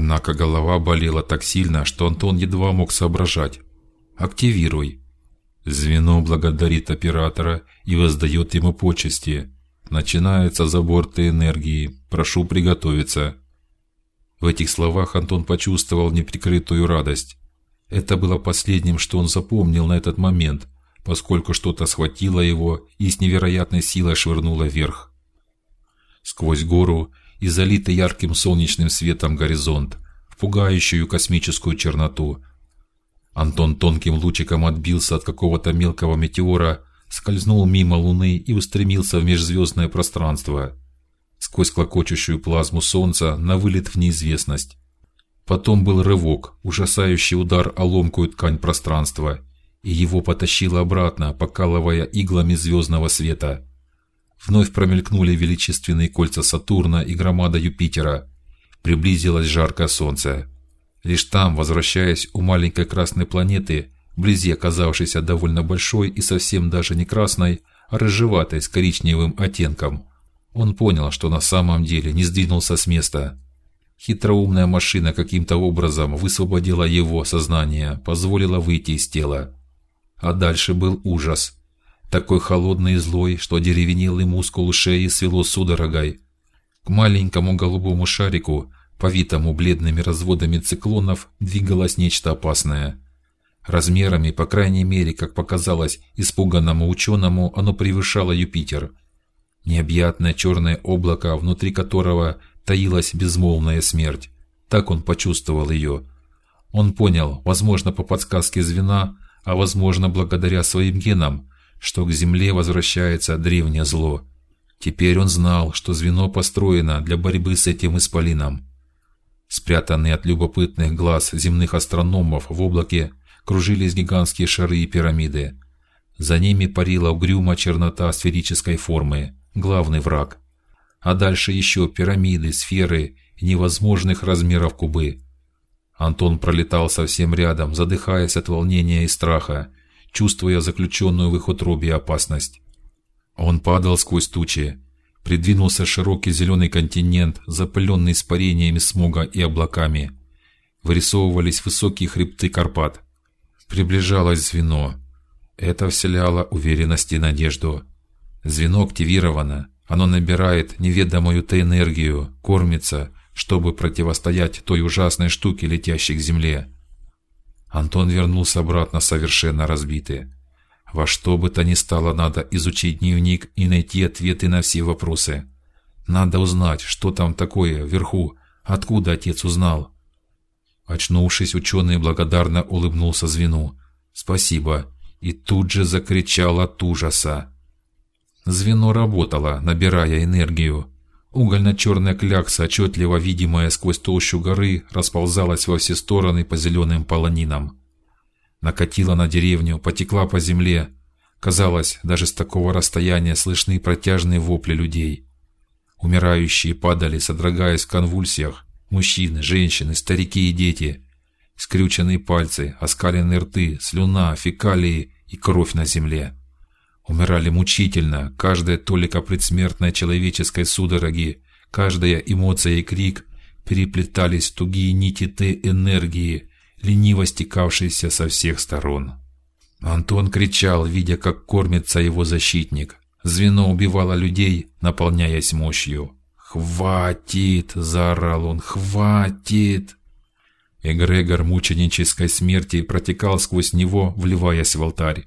Однако голова болела так сильно, что Антон едва мог соображать. Активируй. Звено благодарит оператора и воздает ему почести. Начинается забор ты энергии. Прошу приготовиться. В этих словах Антон почувствовал неприкрытую радость. Это было последним, что он запомнил на этот момент, поскольку что-то схватило его и с невероятной силой швырнуло вверх. Сквозь гору и залитый ярким солнечным светом горизонт, в пугающую космическую черноту. Антон тонким лучиком отбился от какого-то мелкого метеора, скользнул мимо Луны и устремился в межзвездное пространство сквозь клокочущую плазму Солнца на вылет в неизвестность. Потом был рывок, ужасающий удар о ломкую ткань пространства, и его потащило обратно, покалывая иглами звездного света. Вновь промелькнули величественные кольца Сатурна и громада Юпитера. Приблизилось жаркое Солнце. Лишь там, возвращаясь у маленькой красной планеты, вблизи оказавшейся довольно большой и совсем даже не красной, а рыжеватой с коричневым оттенком, он понял, что на самом деле не сдвинулся с места. Хитроумная машина каким-то образом высвободила его сознание, позволила выйти из тела. А дальше был ужас, такой холодный и злой, что деревенелый мускул шеи свело судорогой. К маленькому голубому шарику, повитому бледными разводами циклонов, двигалось нечто опасное. Размерами, по крайней мере, как показалось испуганному ученому, оно превышало Юпитер необъятное черное облако, внутри которого таилась безмолвная смерть. Так он почувствовал ее. Он понял, возможно, по подсказке звена, а возможно, благодаря своим генам, что к земле возвращается древнее зло. Теперь он знал, что звено построено для борьбы с этим исполином. Спрятанные от любопытных глаз земных астрономов в облаке кружились гигантские шары и пирамиды. За ними парила угрюма чернота сферической формы главный враг. А дальше еще пирамиды, сферы невозможных размеров кубы. Антон пролетал совсем рядом, задыхаясь от волнения и страха, чувствуя заключенную в их утробе опасность. Он падал сквозь тучи. Придвинулся широкий зеленый континент, запыленный испарениями смога и облаками. Вырисовывались высокие хребты Карпат. Приближалось звено. Это вселяло уверенность и надежду. Звено активировано. Оно набирает неведомую-то энергию, кормится, чтобы противостоять той ужасной штуке, летящей к земле. Антон вернулся обратно совершенно разбитый. Во что бы то ни стало, надо изучить дневник и найти ответы на все вопросы. Надо узнать, что там такое вверху, откуда отец узнал. Очнувшись, ученый благодарно улыбнулся звену. Спасибо, и тут же закричал от ужаса. Звено работало, набирая энергию. Угольно-черная клякса, отчетливо видимая сквозь толщу горы, расползалась во все стороны по зеленым полонинам. Накатила на деревню, потекла по земле. Казалось, даже с такого расстояния слышны протяжные вопли людей. Умирающие падали, содрогаясь в конвульсиях. Мужчины, женщины, старики и дети. Скрюченные пальцы, оскаленные рты, слюна, фекалии и кровь на земле умирали мучительно, каждая толика предсмертной человеческой судороги, каждая эмоция и крик переплетались тугие нити Т энергии, лениво стекавшейся со всех сторон. Антон кричал, видя, как кормится его защитник. Звено убивало людей, наполняясь мощью. Хватит, заорал он, хватит. Эгрегор мученической смерти протекал сквозь него, вливаясь в алтарь.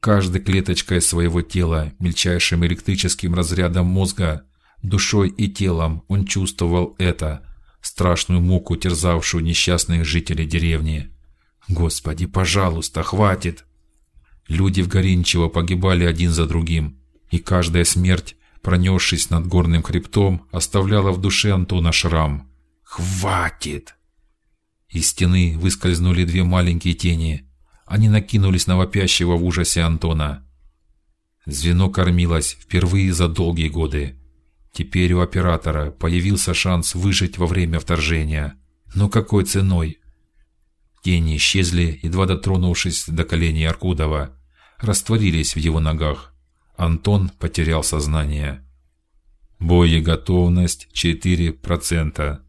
Каждой клеточкой своего тела, мельчайшим электрическим разрядом мозга, душой и телом он чувствовал это страшную муку, терзавшую несчастных жителей деревни. Господи, пожалуйста, хватит! Люди в Горинчево погибали один за другим, и каждая смерть, пронесшись над горным хребтом, оставляла в душе Антона шрам. Хватит! Из стены выскользнули две маленькие тени они накинулись на вопящего в ужасе Антона. Звено кормилось впервые за долгие годы. Теперь у оператора появился шанс выжить во время вторжения. Но какой ценой? Тени исчезли, едва дотронувшись до коленей Аркудова, растворились в его ногах. Антон потерял сознание. Боеготовность четыре процента.